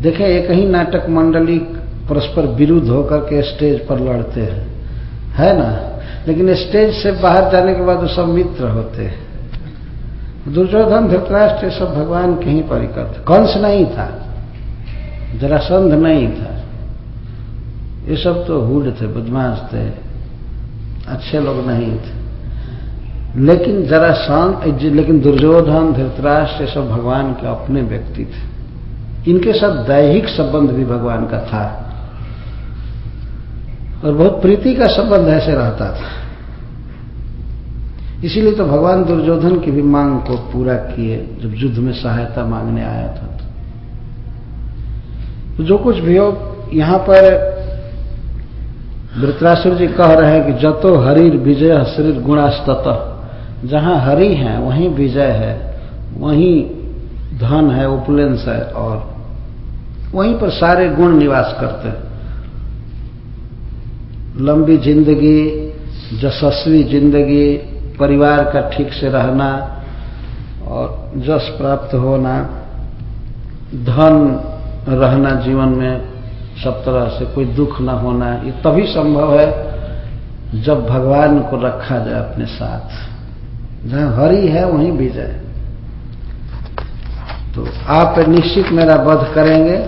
देखे, एक ही नाटक मंडली परस्पर विरुद्ध होकर के स्टेज पर लड़ते हैं। है ना? लेकिन स्टेज से बाहर जाने के बाद वो सब मित्र होते हैं। दुर्योधन, धृतराष्ट्र सब भगवान के ही परिकर थे कंस नहीं था। जरासंध नहीं था। ये सब तो हुड थे, बदमाश थे। अच्छे लोग नहीं थे। लेकिन जरा शांत, लेकिन दुर्योधन, धृतराष्ट्र सब भगवान के अपने व्यक्ति थे। इनके साथ दैहिक संबंध भी भगवान का था। और बहुत प्रीति का संबंध ऐसे रहता था। इसीलिए तो भगवान दुर्योधन की भी मांग को पूरा किए, जब युद्ध में सहायता मांगने आया था तो। जो कुछ भी हो, यहाँ पर वृत्रासुर जी कह रहे हैं कि जतो हरिर विजय शरीर गुणास्तत। जहाँ हरि है, वहीं विजय है, वहीं धन है, उपलेंस है और वहीं पर सारे गुण निवास करते हैं। लंबी ज़िंदगी यशस्वी ज़िंदगी, परिवार का ठीक से रहना और जस प्राप्त होना, धन रहना जीवन में सब तरह से कोई दुख न होना, ये तभी संभव है जब भगवान को रखा जाए अपने साथ। जहाँ हरि है, वहीं विजय तो आप निश्चित मेरा वध करेंगे।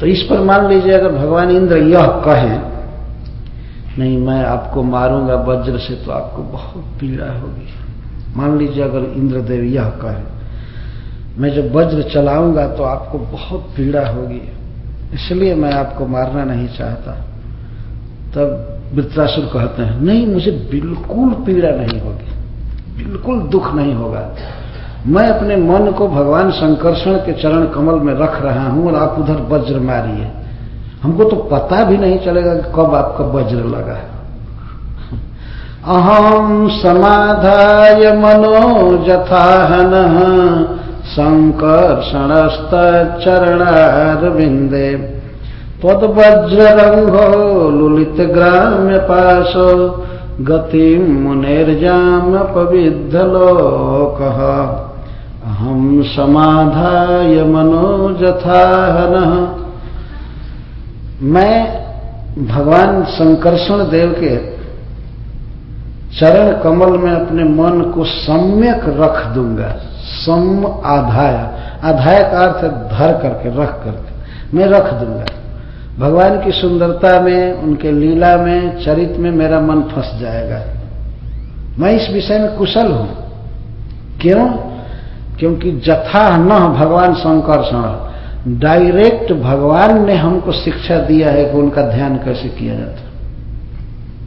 तो इस पर मान लीजिए, अगर भगवान इंद्र यह कहें, नहीं, मैं आपको मारूँगा वज्र से तो आपको बहुत पीड़ा होगी। मान लीजिए, अगर इंद्रदेव यह कहे, मैं जब वज्र चलाऊँगा तो आपको बहुत पीड़ा होगी, इसलिए मैं आपको मारना नहीं चाहता। तब वृत्रासुर कहते हैं, नहीं, मुझे बिल्कुल पीड़ा नहीं होगी, बिल्कुल दुख नहीं होगा। मैं अपने मन को भगवान शंकरषण के चरण कमल में रख रहा हूँ और आप उधर वज्र मारिए। हमको तो पता भी नहीं चलेगा कि कब आपका वज्र लगा अहम समाधाय मनो जथाहन संकर्षणस्त चरणारविंदे वज्ररंगो लुलित ग्राम्य पाशो गति मुनेर्जाम पविद्ध अहम समाधाय मनोजथाहन। मैं भगवान संकर्षण देव के चरण कमल में अपने मन को सम्यक रख दूँगा, सम आधाय। आधाय का अर्थ धर करके, रख करके, मैं रख दूँगा। भगवान की सुंदरता में, उनके लीला में, चरित में मेरा मन फंस जाएगा। मैं इस विषय में कुशल हूँ। क्यों? क्योंकि जथा न भगवान संकर्षण डायरेक्ट भगवान ने हमको शिक्षा दिया है कि उनका ध्यान कैसे किया जाता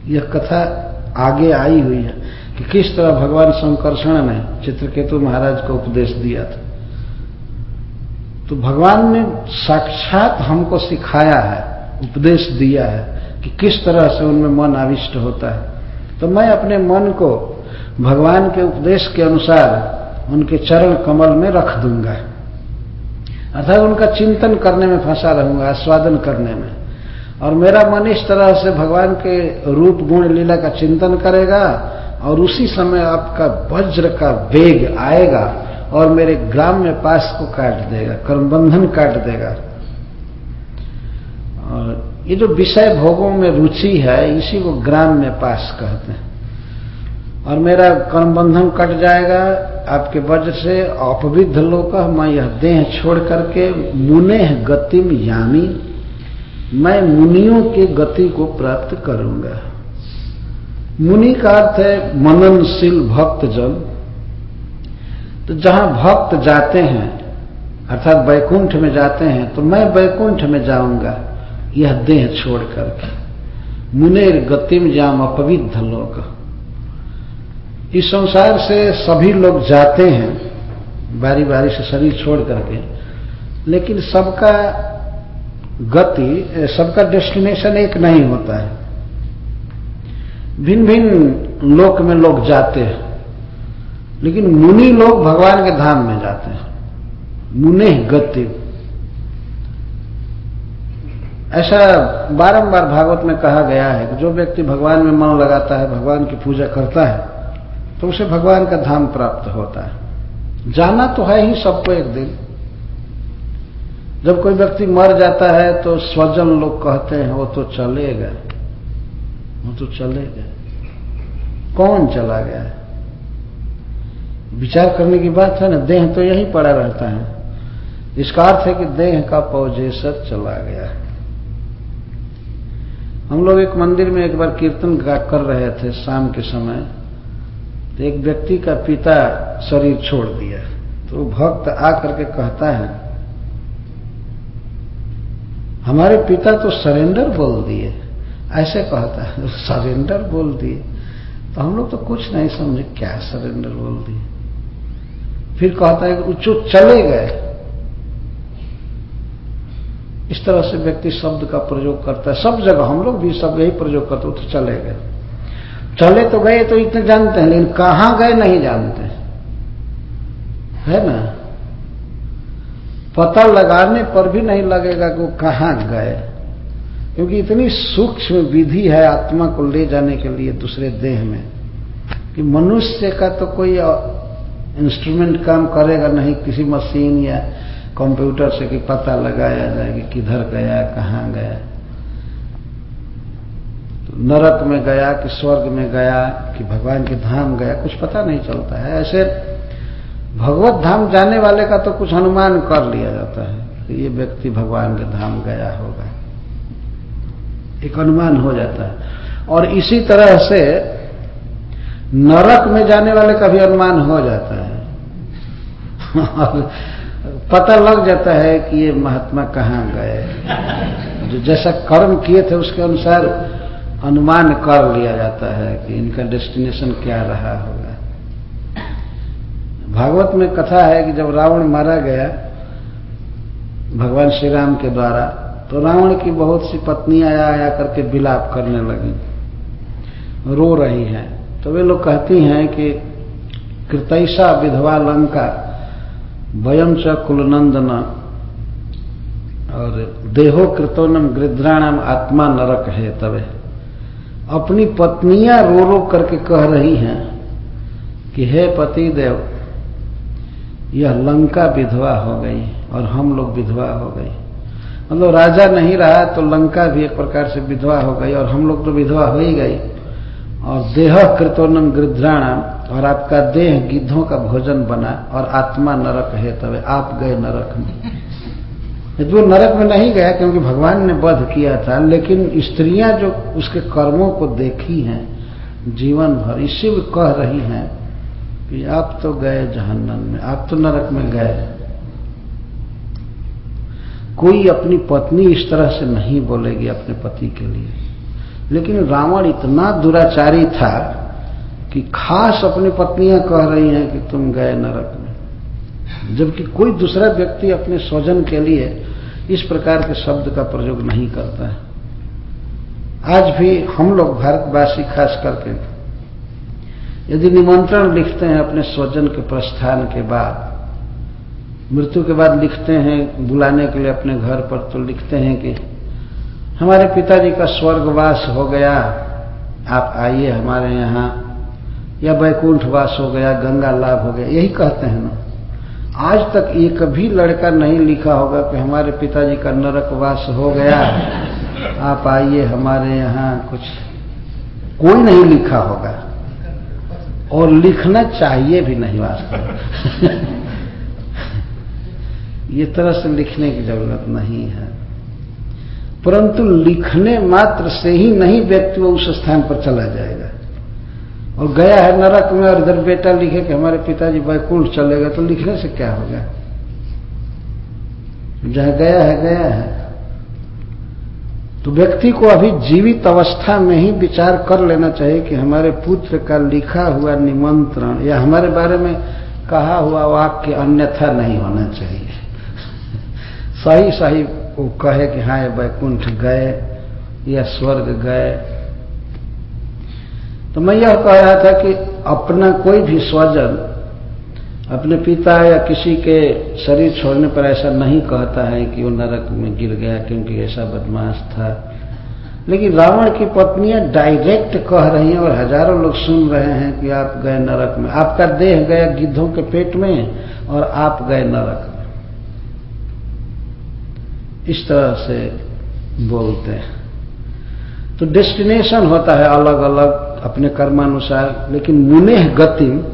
यह कथा आगे आई हुई है कि किस तरह भगवान संकर्षण ने चित्रकेतु महाराज को उपदेश दिया था। तो भगवान ने साक्षात हमको सिखाया है, उपदेश दिया है कि किस तरह से उनमें मन आविष्ट होता है। तो मैं अपने मन को भगवान के उपदेश के अनुसार उनके चरण कमल में रख दूँगा। अर्थात उनका चिंतन करने में फंसा रहूँगा, आस्वादन करने में। और मेरा मन इस तरह से भगवान के रूप गुण लीला का चिंतन करेगा और उसी समय आपका वज्र का वेग आएगा और मेरे ग्राम में पास को काट देगा, कर्मबंधन काट देगा। और ये जो विषय भोगों में रुचि है, इसी को ग्राम में पास कहते हैं। और मेरा कर्मबंधन कट जाएगा आपके वज्र से अपविध लोक मैं यह देह छोड़ करके मुने गतिम यामी। मैं मुनियों के गति को प्राप्त करूँगा। मुनि का अर्थ है मननशील भक्त जन तो जहाँ भक्त जाते हैं, अर्थात वैकुंठ में जाते हैं तो मैं वैकुंठ में जाऊँगा, यह देह छोड़ करके। मुनेर गतिम जाम अपविध लोक इस संसार से सभी लोग जाते हैं, बारी बारी से शरीर छोड़ करके। लेकिन सबका गति, सबका डेस्टिनेशन एक नहीं होता है। भिन्न भिन्न लोक में लोग जाते हैं, लेकिन मुनि लोग भगवान के धाम में जाते हैं। मुने गति। ऐसा बारंबार भागवत में कहा गया है कि जो व्यक्ति भगवान में मन लगाता है, भगवान की पूजा करता है तो उसे भगवान का धाम प्राप्त होता है। जाना तो है ही सबको एक दिन। जब कोई व्यक्ति मर जाता है तो स्वजन लोग कहते हैं, वो तो चले गए। वो तो चले गए। कौन चला गया? विचार करने की बात है ना, देह तो यही पड़ा रहता है। इसका अर्थ है कि देह का पौजेसर चला गया हम लोग एक मंदिर में एक बार कीर्तन कर रहे थे शाम के समय। तो एक व्यक्ति का पिता शरीर छोड़ दिया। तो भक्त आकर के कहता है, हमारे पिता तो सरेंडर बोल दिए। ऐसे कहता है, सरेंडर बोल दिए? तो हम लोग तो कुछ नहीं समझे, क्या सरेंडर बोल दिए? फिर कहता है कि चले गए। इस तरह से व्यक्ति शब्द का प्रयोग करता है। सब जगह हम लोग भी सब यही प्रयोग करते तो चले गए। चले तो गए तो इतने जानते हैं, लेकिन कहाँ गए नहीं जानते। है ना? पता लगाने पर भी नहीं लगेगा कि वो कहाँ गए। क्योंकि इतनी सूक्ष्म विधि है आत्मा को ले जाने के लिए दूसरे देह में, कि मनुष्य का तो कोई इंस्ट्रूमेंट काम करेगा नहीं, किसी मशीन या कंप्यूटर से कि पता लगाया जाए कि किधर गया, कहाँ गया। नरक में गया कि स्वर्ग में गया कि भगवान के धाम गया, कुछ पता नहीं चलता है। ऐसे भगवत धाम जाने वाले का तो कुछ अनुमान कर लिया जाता है कि ये व्यक्ति भगवान के धाम गया होगा। एक अनुमान हो जाता है। और इसी तरह से नरक में जाने वाले का भी अनुमान हो जाता है। पता लग जाता है कि ये महात्मा कहाँ गए। जो जैसा कर्म किए थे उसके अनुसार अनुमान कर लिया जाता है कि इनका डेस्टिनेशन क्या रहा होगा। भागवत में कथा है कि जब रावण मारा गया, भगवान श्री राम के द्वारा तो रावण की बहुत सी पत्नियाँ आया आया करके विलाप करने लगी। रो रही हैं। तो वे लोग कहती हैं कि कृतैसा विधवा लंका वयम च कुलनंदन, और देहो कृतोनम गृद्राणाम आत्मा नरक है तबे अपनी पत्नियाँ रो रो करके कह रही हैं कि हे पति देव यह लंका विधवा हो गई और हम लोग विधवा हो गई मतलब राजा नहीं रहा तो लंका भी एक प्रकार से विधवा हो गई और हम लोग तो विधवा हो ही गई। और देह कृतोनम गृद्राणाम और आपका देह गिद्धों का भोजन बना और आत्मा नरक है, तब आप गए नरक में। वो नरक में नहीं गया, क्योंकि भगवान ने वध किया था, लेकिन स्त्रियाँ जो उसके कर्मों को देखी हैं, जीवन भर, इसी में कह रही हैं कि आप तो गए जहन्नम में, आप तो नरक में गए। कोई अपनी पत्नी इस तरह से नहीं बोलेगी अपने पति के लिए। लेकिन रावण इतना दुराचारी था कि खास अपनी पत्नियाँ कह रही हैं कि तुम गए नरक में। जबकि कोई दूसरा व्यक्ति अपने स्वजन के लिए इस प्रकार के शब्द का प्रयोग नहीं करता है। आज भी हम लोग भारतवासी खास करके यदि निमंत्रण लिखते हैं अपने स्वजन के प्रस्थान के बाद, मृत्यु के बाद लिखते हैं, बुलाने के लिए अपने घर पर तो लिखते हैं कि हमारे पिताजी का स्वर्गवास हो गया, आप आइए हमारे यहाँ, या वैकुंठवास हो गया, गंगा लाभ हो गया, यही कहते हैं ना। आज तक एक भी लड़का नहीं लिखा होगा कि हमारे पिताजी का नरक वास हो गया। आप आइए हमारे यहाँ कुछ कोई नहीं लिखा होगा। और लिखना चाहिए भी नहीं वास्तव ये तरह से लिखने की ज़रूरत नहीं है। परंतु लिखने मात्र से ही नहीं व्यक्ति वो उस स्थान पर चला जाएगा। और गया है नरक में और इधर बेटा लिखे कि हमारे पिताजी वैकुंठ चलेगा तो लिखने से क्या होगा जहाँ गया है गया है। तो व्यक्ति को अभी जीवित अवस्था में ही विचार कर लेना चाहिए कि हमारे पुत्र का लिखा हुआ निमंत्रण या हमारे बारे में कहा हुआ वाक्य अन्यथा नहीं होना चाहिए। सही सही वो कहे कि हाँ ये वैकुंठ गए, या स्वर्ग गए तो मैं यह कह रहा था कि अपना कोई भी स्वजन, अपने पिता या किसी के शरीर छोड़ने पर ऐसा नहीं कहता है कि वो नरक में गिर गया क्योंकि ऐसा बदमाश था। लेकिन रावण की पत्नियाँ डायरेक्ट कह रही हैं और हज़ारों लोग सुन रहे हैं कि आप गए नरक में। आपका देह गया गिद्धों के पेट में और आप गए नरक में। इस तरह से बोलते हैं। तो डेस्टिनेशन होता है अलग अलग अपने कर्मानुसार, लेकिन मुने गति,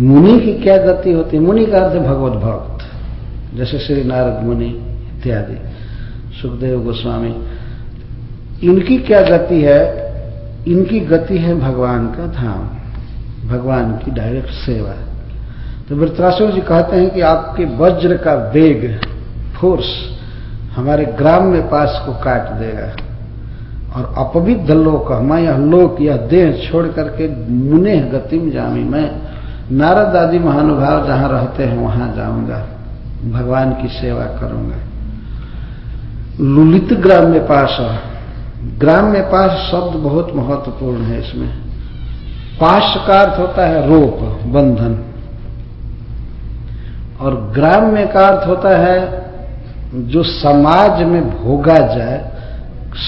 मुनि की क्या गति होती है? मुनि का अर्थ भगवत भक्त, जैसे श्री नारद मुनि इत्यादि, सुखदेव गोस्वामी। इनकी क्या गति है? इनकी गति है भगवान का धाम, भगवान की डायरेक्ट सेवा। तो वृत्रासुर जी कहते हैं कि आपके वज्र का वेग फोर्स हमारे ग्राम में पास को काट देगा। और अपविद्ध लोक, मैं यह लोक, यह देह छोड़ करके मुने गतिम जामी। मैं नारद आदि महानुभाव जहाँ रहते हैं, वहाँ जाऊँगा। भगवान की सेवा करूँगा। लुलित ग्राम में पास ग्राम में पास शब्द बहुत महत्वपूर्ण है इसमें। पाश का अर्थ होता है रोप, बंधन। और ग्राम में का अर्थ होता है जो समाज में भोगा जाए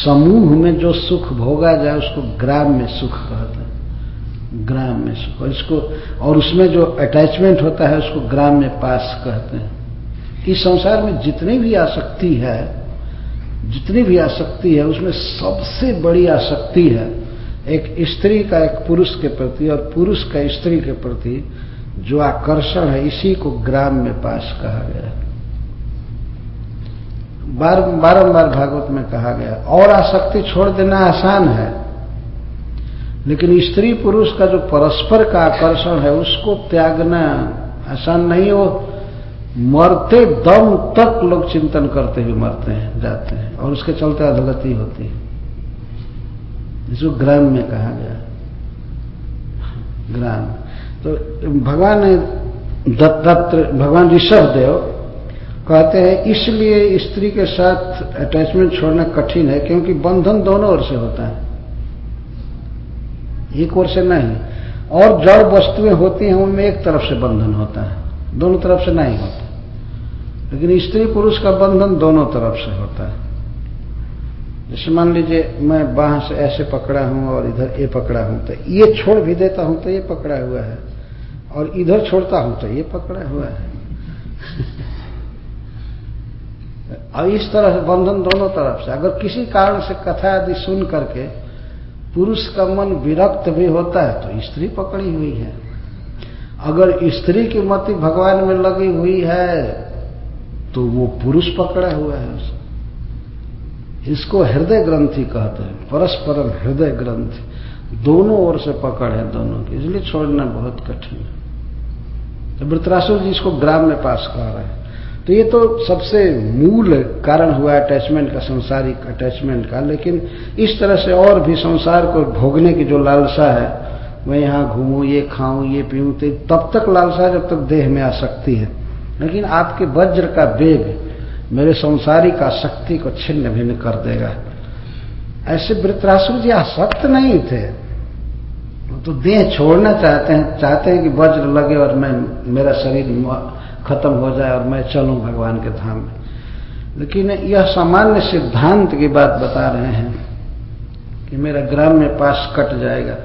समूह में जो सुख भोगा जाए, उसको ग्राम में सुख कहते हैं। ग्राम में सुख। और इसको, और उसमें जो अटैचमेंट होता है, उसको ग्राम में पास कहते हैं। इस संसार में जितनी भी आसक्ति है, जितनी भी आसक्ति है, उसमें सबसे बड़ी आसक्ति है एक स्त्री का एक पुरुष के प्रति और पुरुष का स्त्री के प्रति जो आकर्षण है, इसी को ग्राम में पास कहा गया बार बारंबार भागवत में कहा गया, और आसक्ति छोड़ देना आसान है। लेकिन स्त्री पुरुष का जो परस्पर का आकर्षण है, उसको त्यागना आसान नहीं हो। मरते दम तक लोग चिंतन करते हुए मरते हैं, जाते हैं, और उसके चलते अधोगति होती है। जिसको ग्राम में कहा गया। ग्राम। तो भगवान दत्तात्र भगवान ऋषभ देव कहते हैं, इसलिए स्त्री के साथ अटैचमेंट छोड़ना कठिन है, क्योंकि बंधन दोनों ओर से होता है। एक ओर से नहीं। और जड़ वस्तुएँ होती हैं, उनमें एक तरफ़ से बंधन होता है। दोनों तरफ़ से नहीं होता। लेकिन स्त्री पुरुष का बंधन दोनों तरफ़ से होता है। जैसे मान लीजिए, मैं बाह से ऐसे पकड़ा हूँ और इधर ये पकड़ा हूँ तो ये छोड़ भी देता हूँ तो ये पकड़ा हुआ है। और इधर छोड़ता हूँ तो ये पकड़ा हुआ है। और इस तरह से बंधन दोनों तरफ़ से, अगर किसी कारण से कथा आदि सुन करके पुरुष का मन विरक्त भी होता है तो स्त्री पकड़ी हुई है। अगर स्त्री की मति भगवान में लगी हुई है तो वो पुरुष पकड़ा हुआ है उसको। इसको हृदय ग्रंथि कहते हैं, परस्परम हृदय ग्रंथि। दोनों ओर से पकड़ है दोनों की, इसलिए छोड़ना बहुत कठिन है। तो वृतरासुर जी इसको ग्राम में पास कह रहे हैं। तो ये तो सबसे मूल कारण हुआ अटैचमेंट का, संसारिक अटैचमेंट का। लेकिन इस तरह से और भी संसार को भोगने की जो लालसा है, मैं यहाँ घूमू, ये खाऊं, ये पीऊं तो तब तक लालसा जब तक देह में आ सकती है। लेकिन आपके वज्र का वेग मेरे संसारिक आसक्ति को छिन्न भिन्न कर देगा। ऐसे वृत्रासुर जी आसक्त नहीं थे। तो देह छोड़ना चाहते हैं चाहते हैं कि वज्र लगे और मैं, मेरा शरीर खत्म हो जाए और मैं चलूँ भगवान के धाम में। लेकिन यह सामान्य सिद्धांत की बात बता रहे हैं कि मेरा ग्राम में पास कट जाएगा।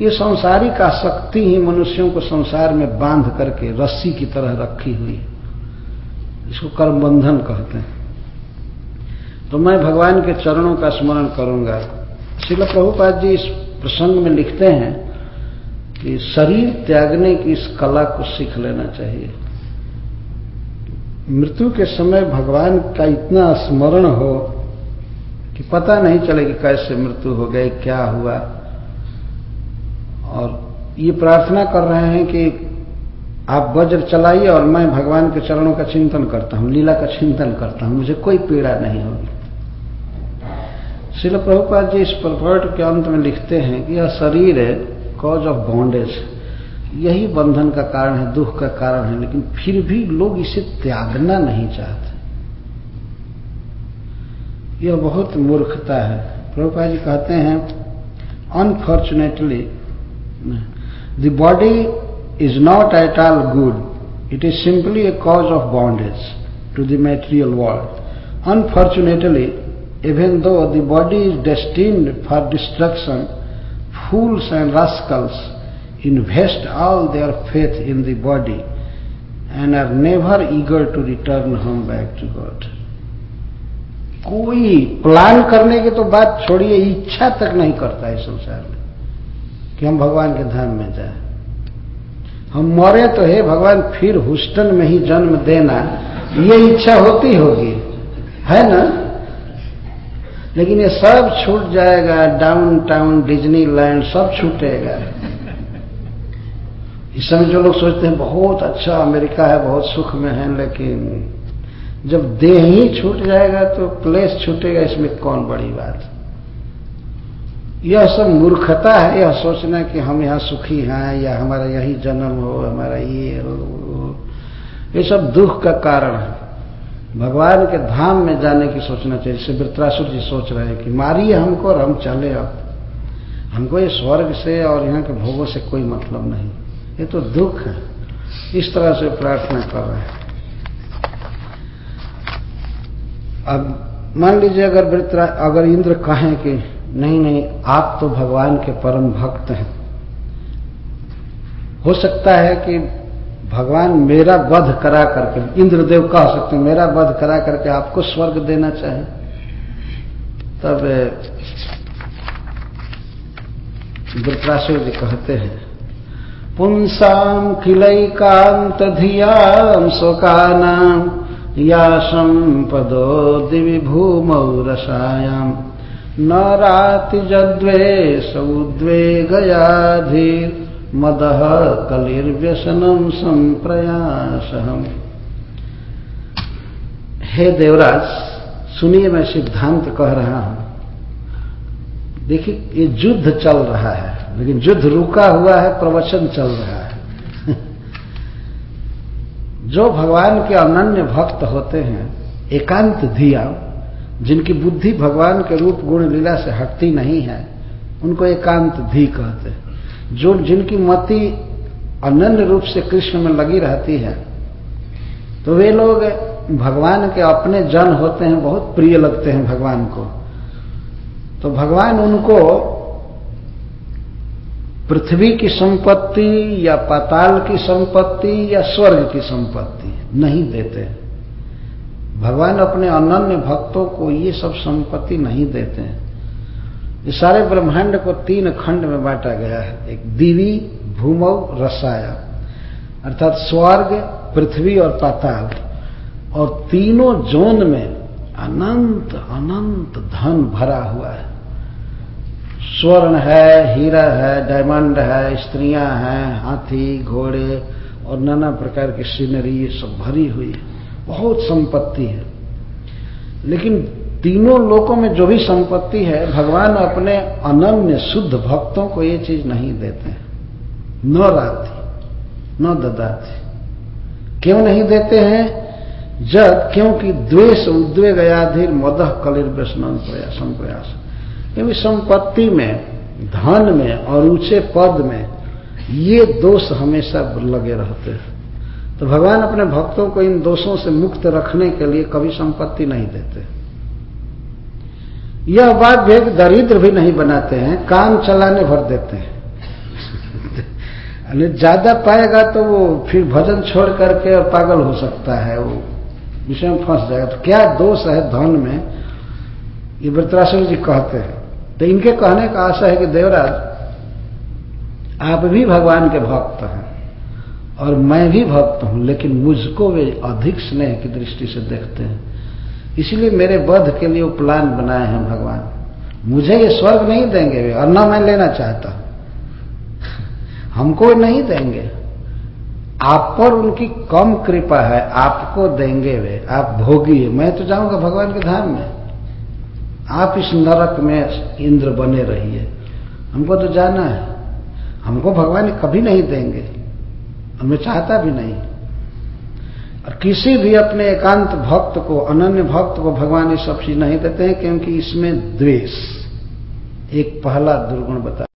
ये संसारिक आसक्ति ही मनुष्यों को संसार में बाँध करके रस्सी की तरह रखी हुई इसको कर्म बंधन कहते हैं। तो मैं भगवान के चरणों का स्मरण करूँगा। शिल प्रभुपाद जी इस प्रसंग में लिखते हैं कि शरीर त्यागने की इस कला को सीख लेना चाहिए। मृत्यु के समय भगवान का इतना स्मरण हो कि पता नहीं चले कि कैसे मृत्यु हो गई, क्या हुआ। और ये प्रार्थना कर रहे हैं कि आप वज्र चलाइए और मैं भगवान के चरणों का चिंतन करता हूँ, लीला का चिंतन करता हूँ, मुझे कोई पीड़ा नहीं होगी। शिल प्रभुपाद जी इस प्रवर्ट के अंत में लिखते हैं कि यह शरीर है कॉज ऑफ़ बॉन्डेज यही बंधन का कारण है, दुख का कारण है, लेकिन फिर भी लोग इसे त्यागना नहीं चाहते। यह बहुत मूर्खता है। प्रभुपा जी कहते हैं unfortunately the body is not at all good it is simply a cause of bondage to the material world unfortunately even though the body is destined for destruction fools and rascals invest all their faith in the body and are never eager to return home back to God. कोई plan करने की तो बात छोड़िए, इच्छा तक नहीं करता है संसार में कि हम भगवान के धाम में जाए। हम मरे तो हे भगवान, फिर हुस्टन में ही जन्म देना, ये इच्छा होती होगी। है ना? लेकिन ये सब छूट जाएगा डाउन टाउन डिज्नीलैंड सब छूटेगा। इस समय जो लोग सोचते हैं, बहुत अच्छा अमेरिका है, बहुत सुख में है, लेकिन जब देह ही छूट जाएगा तो प्लेस छूटेगा, इसमें कौन बड़ी बात? यह सब मूर्खता है, यह सोचना कि हम यहाँ सुखी हैं, या हमारा यही जन्म हो, हमारा ये हो ये सब दुख का कारण है। भगवान के धाम में जाने की सोचना चाहिए। जैसे वृत्रासुर जी सोच रहे हैं कि मारिए हमको और हम चले अब। हमको ये स्वर्ग से और यहाँ के भोगों से कोई मतलब नहीं। ये तो दुख है। इस तरह से प्रार्थना कर रहे हैं। अब मान लीजिए अगर वृत्रा, अगर इंद्र कहें कि नहीं नहीं, आप तो भगवान के परम भक्त हैं। हो सकता है कि भगवान मेरा वध करा करके, इंद्रदेव कह सकते हैं, मेरा वध करा करके आपको स्वर्ग देना चाहे। तब, वृत्रासुर जी कहते हैं पुंसाम किलैकांत धियाम शोकानाम या संपदो दिवि भूमौ रसायाम न राति जद्वेष उद्वेगयाधीर मदह कलिर्व्यसनम संप्रयास हे देवराज, सुनिए मैं सिद्धांत कह रहा हूँ। देखिए, ये युद्ध चल रहा है। लेकिन युद्ध रुका हुआ है, प्रवचन चल रहा है। जो भगवान के अनन्य भक्त होते हैं, एकांत धिया, जिनकी बुद्धि भगवान के रूप गुण लीला से हटती नहीं है, उनको एकांत धी कहते हैं। जो जिनकी मति अनन्य रूप से कृष्ण में लगी रहती है तो वे लोग भगवान के अपने जन होते हैं, बहुत प्रिय लगते हैं भगवान को। तो भगवान उनको पृथ्वी की संपत्ति या पाताल की संपत्ति या स्वर्ग की संपत्ति नहीं देते। भगवान अपने अनन्य भक्तों को ये सब संपत्ति नहीं देते हैं। सारे ब्रह्मांड को तीन खंड में बांटा गया है। एक दिवी भूमव रसाया, अर्थात स्वर्ग, पृथ्वी और पाताल। और तीनों जोन में अनंत अनंत धन भरा हुआ है। स्वर्ण है, हीरा है डायमंड है, स्त्रियाँ हैं, हाथी, घोड़े और नाना प्रकार की सीनरी ये सब भरी हुई है। बहुत संपत्ति है। लेकिन तीनों लोकों में जो भी संपत्ति है, भगवान अपने अनन्य शुद्ध भक्तों को ये चीज़ नहीं देते हैं। न राती न ददाती। क्यों नहीं देते हैं? जब, क्योंकि द्वेष उद्वेग आयाधीर मदह कलिर व्यसन संप्रयास। क्योंकि संपत्ति में, धन में और ऊँचे पद में ये दोष हमेशा लगे रहते हैं। तो भगवान अपने भक्तों को इन दोषों से मुक्त रखने के लिए कभी संपत्ति नहीं देते। यह बात भेद दरिद्र भी नहीं बनाते हैं, काम चलाने भर देते हैं। ज़्यादा पाएगा तो वो फिर भजन छोड़ करके और पागल हो सकता है, वो विषय में फंस जाएगा। तो क्या दोष है धन में? ये वृतराशु जी कहते हैं। तो इनके कहने का आशा है कि देवराज, आप भी भगवान के भक्त हैं और मैं भी भक्त हूँ, लेकिन मुझको वे अधिक स्नेह की दृष्टि से देखते हैं। इसलिए मेरे वध के लिए वो प्लान बनाए हैं भगवान। मुझे ये स्वर्ग नहीं देंगे वे, और न मैं लेना चाहता। हमको नहीं देंगे। आप पर उनकी कम कृपा है, आपको देंगे वे। आप भोगी मैं तो जाऊँगा भगवान के धाम में। आप इस नरक में इंद्र बने रहिए। हमको तो जाना है। हमको भगवान कभी नहीं देंगे। और मैं चाहता भी नहीं। और किसी भी अपने एकांत भक्त को, अनन्य भक्त को भगवान ये सब चीज़ नहीं देते हैं, क्योंकि इसमें द्वेष। एक पहला दुर्गुण बता